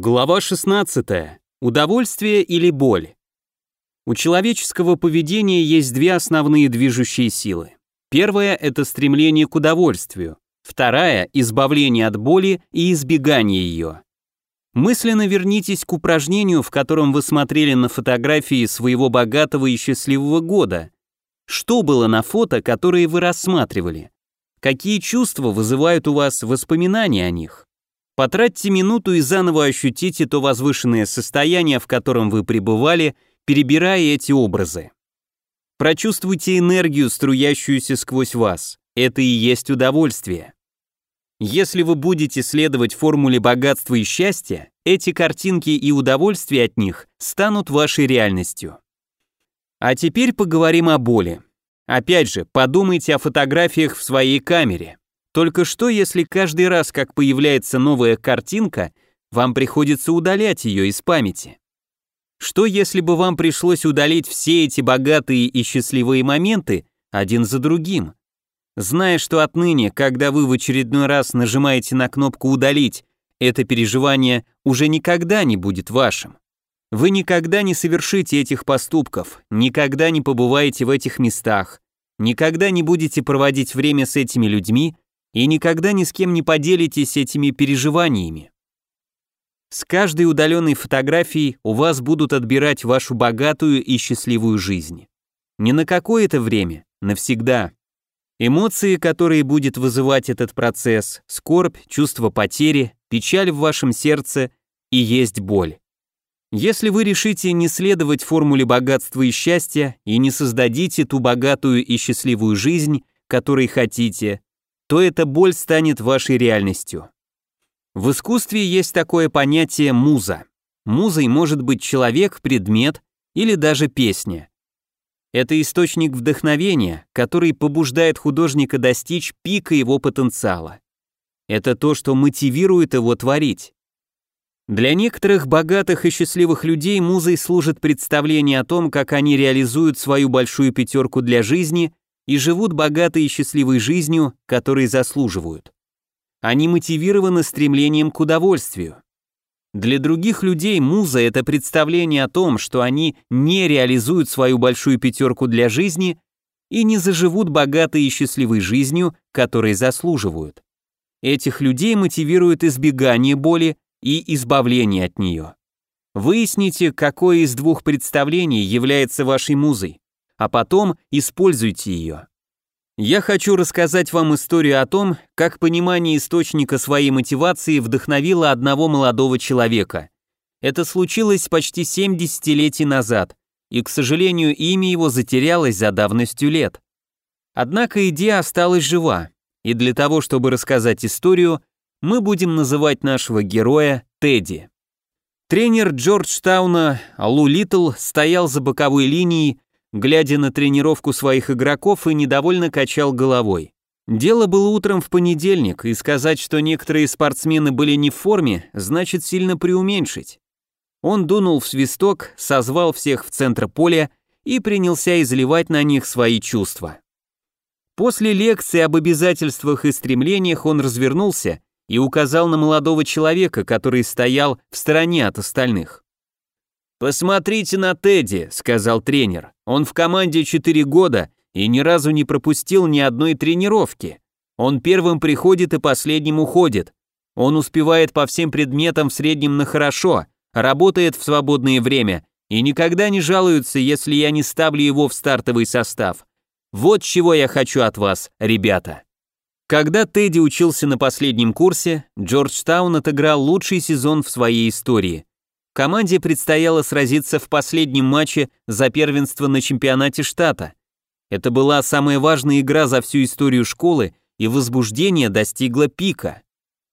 Глава 16. Удовольствие или боль? У человеческого поведения есть две основные движущие силы. Первая – это стремление к удовольствию. Вторая – избавление от боли и избегание ее. Мысленно вернитесь к упражнению, в котором вы смотрели на фотографии своего богатого и счастливого года. Что было на фото, которые вы рассматривали? Какие чувства вызывают у вас воспоминания о них? Потратьте минуту и заново ощутите то возвышенное состояние, в котором вы пребывали, перебирая эти образы. Прочувствуйте энергию, струящуюся сквозь вас. Это и есть удовольствие. Если вы будете следовать формуле богатства и счастья, эти картинки и удовольствие от них станут вашей реальностью. А теперь поговорим о боли. Опять же, подумайте о фотографиях в своей камере. Только что, если каждый раз, как появляется новая картинка, вам приходится удалять ее из памяти? Что если бы вам пришлось удалить все эти богатые и счастливые моменты один за другим? Зная, что отныне, когда вы в очередной раз нажимаете на кнопку «Удалить», это переживание уже никогда не будет вашим. Вы никогда не совершите этих поступков, никогда не побываете в этих местах, никогда не будете проводить время с этими людьми и никогда ни с кем не поделитесь этими переживаниями. С каждой удаленной фотографией у вас будут отбирать вашу богатую и счастливую жизнь. Не на какое-то время, навсегда. Эмоции, которые будет вызывать этот процесс, скорбь, чувство потери, печаль в вашем сердце и есть боль. Если вы решите не следовать формуле богатства и счастья и не создадите ту богатую и счастливую жизнь, которой хотите, то эта боль станет вашей реальностью. В искусстве есть такое понятие муза. Музой может быть человек, предмет или даже песня. Это источник вдохновения, который побуждает художника достичь пика его потенциала. Это то, что мотивирует его творить. Для некоторых богатых и счастливых людей музой служит представление о том, как они реализуют свою большую пятерку для жизни и живут богатой и счастливой жизнью, которой заслуживают. Они мотивированы стремлением к удовольствию. Для других людей муза – это представление о том, что они не реализуют свою большую пятерку для жизни и не заживут богатой и счастливой жизнью, которой заслуживают. Этих людей мотивирует избегание боли и избавление от нее. Выясните, какое из двух представлений является вашей музой а потом используйте ее. Я хочу рассказать вам историю о том, как понимание источника своей мотивации вдохновило одного молодого человека. Это случилось почти 7 десятилетий назад, и, к сожалению, имя его затерялось за давностью лет. Однако идея осталась жива, и для того, чтобы рассказать историю, мы будем называть нашего героя Тедди. Тренер Джорджтауна Лу Литл стоял за боковой линией глядя на тренировку своих игроков и недовольно качал головой. Дело было утром в понедельник, и сказать, что некоторые спортсмены были не в форме, значит сильно преуменьшить. Он дунул в свисток, созвал всех в центр поля и принялся изливать на них свои чувства. После лекции об обязательствах и стремлениях он развернулся и указал на молодого человека, который стоял в стороне от остальных. «Посмотрите на Тедди», — сказал тренер. «Он в команде 4 года и ни разу не пропустил ни одной тренировки. Он первым приходит и последним уходит. Он успевает по всем предметам в среднем на хорошо, работает в свободное время и никогда не жалуется, если я не ставлю его в стартовый состав. Вот чего я хочу от вас, ребята». Когда Тедди учился на последнем курсе, Джорджтаун отыграл лучший сезон в своей истории. Команде предстояло сразиться в последнем матче за первенство на чемпионате штата. Это была самая важная игра за всю историю школы, и возбуждение достигло пика.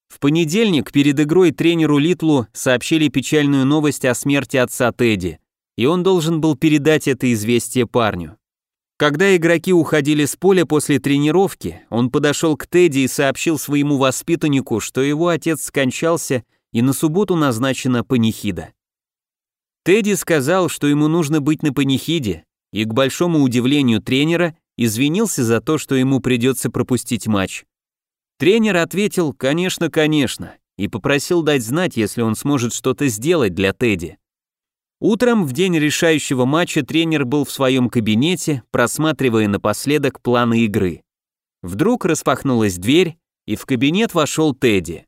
В понедельник перед игрой тренеру Литлу сообщили печальную новость о смерти отца Тедди, и он должен был передать это известие парню. Когда игроки уходили с поля после тренировки, он подошел к Тедди и сообщил своему воспитаннику, что его отец скончался и на субботу назначена панихида. Тедди сказал, что ему нужно быть на панихиде, и, к большому удивлению тренера, извинился за то, что ему придется пропустить матч. Тренер ответил «Конечно, конечно», и попросил дать знать, если он сможет что-то сделать для Тедди. Утром в день решающего матча тренер был в своем кабинете, просматривая напоследок планы игры. Вдруг распахнулась дверь, и в кабинет вошел Тедди.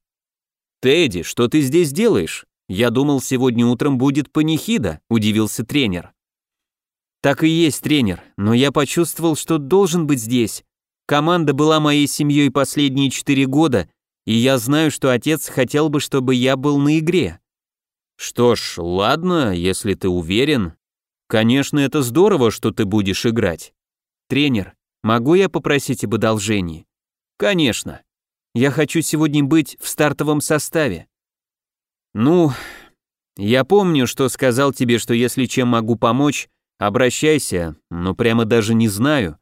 «Тедди, что ты здесь делаешь? Я думал, сегодня утром будет панихида», – удивился тренер. «Так и есть, тренер, но я почувствовал, что должен быть здесь. Команда была моей семьей последние четыре года, и я знаю, что отец хотел бы, чтобы я был на игре». «Что ж, ладно, если ты уверен. Конечно, это здорово, что ты будешь играть. Тренер, могу я попросить об одолжении?» «Конечно. Я хочу сегодня быть в стартовом составе». «Ну, я помню, что сказал тебе, что если чем могу помочь, обращайся, но прямо даже не знаю.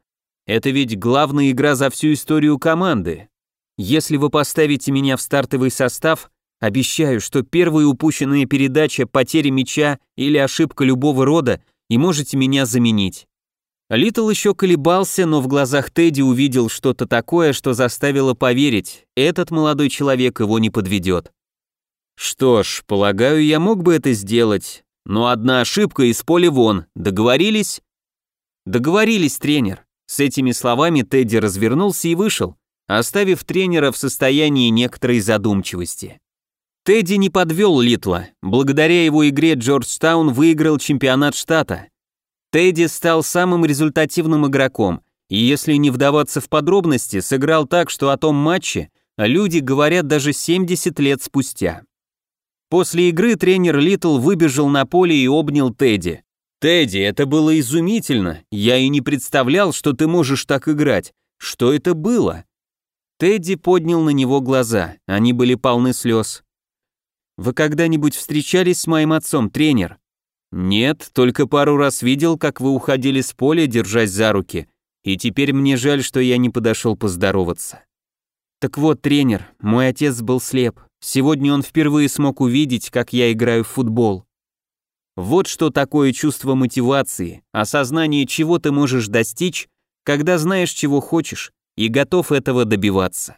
Это ведь главная игра за всю историю команды. Если вы поставите меня в стартовый состав, обещаю, что первая упущенная передача, потеря мяча или ошибка любого рода, и можете меня заменить. Литл еще колебался, но в глазах Тедди увидел что-то такое, что заставило поверить, этот молодой человек его не подведет. Что ж, полагаю, я мог бы это сделать, но одна ошибка из поля вон. Договорились? Договорились, тренер. С этими словами Тедди развернулся и вышел, оставив тренера в состоянии некоторой задумчивости. Тедди не подвел Литла. Благодаря его игре Джорджтаун выиграл чемпионат штата. Тедди стал самым результативным игроком, и если не вдаваться в подробности, сыграл так, что о том матче люди говорят даже 70 лет спустя. После игры тренер Литл выбежал на поле и обнял Тедди. «Тедди, это было изумительно. Я и не представлял, что ты можешь так играть. Что это было?» Тедди поднял на него глаза, они были полны слез. «Вы когда-нибудь встречались с моим отцом, тренер?» «Нет, только пару раз видел, как вы уходили с поля, держась за руки, и теперь мне жаль, что я не подошел поздороваться». «Так вот, тренер, мой отец был слеп. Сегодня он впервые смог увидеть, как я играю в футбол. Вот что такое чувство мотивации, осознание, чего ты можешь достичь, когда знаешь, чего хочешь, и готов этого добиваться.